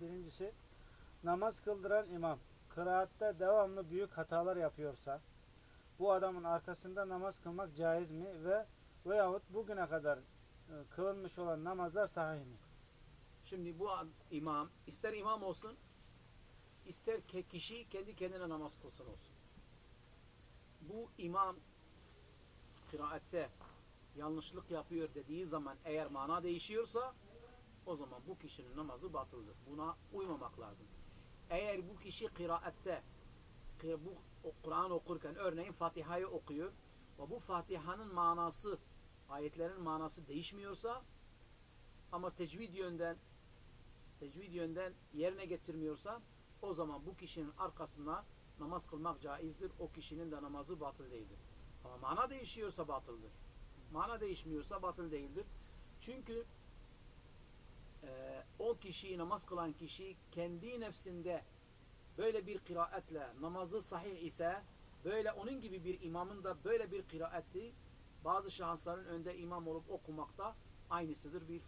Birincisi namaz kıldıran imam kıraatte devamlı büyük hatalar yapıyorsa bu adamın arkasında namaz kılmak caiz mi ve veyahut bugüne kadar e, kılınmış olan namazlar sahih mi? Şimdi bu imam, ister imam olsun, ister kişi kendi kendine namaz kılsın olsun. Bu imam kıraatte yanlışlık yapıyor dediği zaman eğer mana değişiyorsa o zaman bu kişinin namazı batıldır. Buna uymamak lazım. Eğer bu kişi kıraatte kı- bu Kur'an okurken örneğin Fatiha'yı okuyor ve bu Fatiha'nın manası ayetlerin manası değişmiyorsa ama tecvid yönden tecvid yönden yerine getirmiyorsa o zaman bu kişinin arkasına namaz kılmak caizdir. O kişinin de namazı batıl değildir. Ama mana değişiyorsa batıldır. Mana değişmiyorsa batıl değildir. Çünkü e, o kişi, namaz kılan kişi kendi nefsinde böyle bir kıraatle namazı sahih ise böyle onun gibi bir imamın da böyle bir kıraati bazı şahısların önde imam olup okumakta aynısıdır. Bir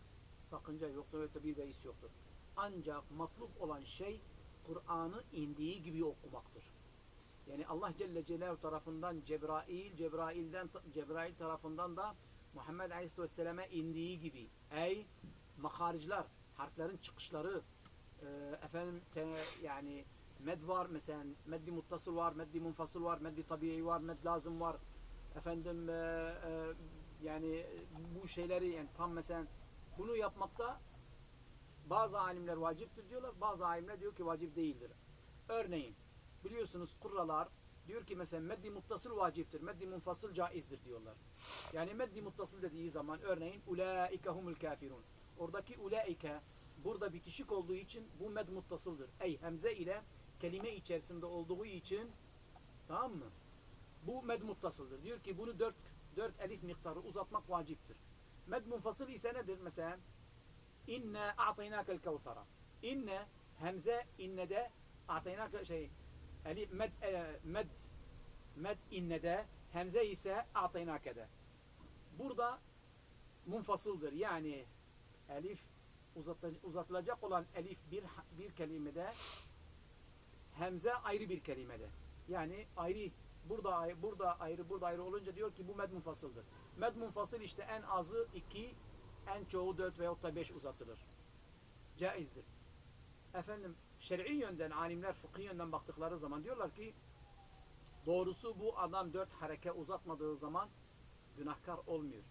sakınca yoktur, öte bir beis yoktur. Ancak matlub olan şey Kur'an'ı indiği gibi okumaktır. Yani Allah Celle Celaluhu tarafından Cebrail, Cebrail'den Cebrail tarafından da Muhammed Aleyhisselam'a indiği gibi. Ey makaricler, harflerin çıkışları, e, efendim te, yani med var mesela meddi muttasıl var, meddi munfasıl var, meddi tabii var, med lazım var. Efendim e, e, yani bu şeyleri yani tam mesela bunu yapmakta bazı alimler vaciptir diyorlar, bazı alimler diyor ki vacip değildir. Örneğin biliyorsunuz kurralar diyor ki mesela meddi muttasıl vaciptir, meddi munfasıl caizdir diyorlar. Yani meddi muttasıl dediği zaman örneğin ulaike humul kafirun. Oradaki ulaike burada bitişik olduğu için bu med muttasıldır. Ey hemze ile kelime içerisinde olduğu için tamam mı? Bu med muttasıldır. Diyor ki bunu dört, dört elif miktarı uzatmak vaciptir. Med munfasıl ise nedir? Mesela inne a'taynakel kevsara. İnne hemze innede a'taynake şey elif med e, med med innede hemze ise a'taynake'de. Burada munfasıldır. Yani elif uzatılacak, olan elif bir bir kelimede hemze ayrı bir kelimede. Yani ayrı burada burada ayrı burada ayrı olunca diyor ki bu med munfasıldır. Med munfasıl işte en azı iki, en çoğu dört veyahut da beş uzatılır. Caizdir. Efendim şer'i yönden alimler fıkhi yönden baktıkları zaman diyorlar ki doğrusu bu adam dört hareke uzatmadığı zaman günahkar olmuyor.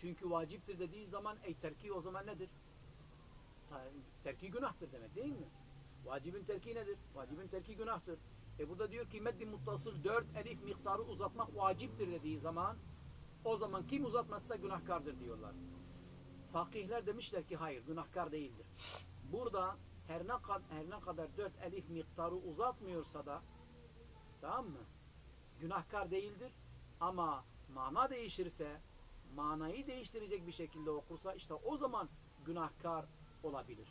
Çünkü vaciptir dediği zaman ey terki o zaman nedir? Terki günahtır demek değil mi? Vacibin terki nedir? Vacibin terki günahtır. E burada diyor ki meddi muttasıl dört elif miktarı uzatmak vaciptir dediği zaman o zaman kim uzatmazsa günahkardır diyorlar. Fakihler demişler ki hayır günahkar değildir. Burada her ne, her ne kadar dört elif miktarı uzatmıyorsa da tamam mı? Günahkar değildir ama mana değişirse manayı değiştirecek bir şekilde okursa işte o zaman günahkar olabilir.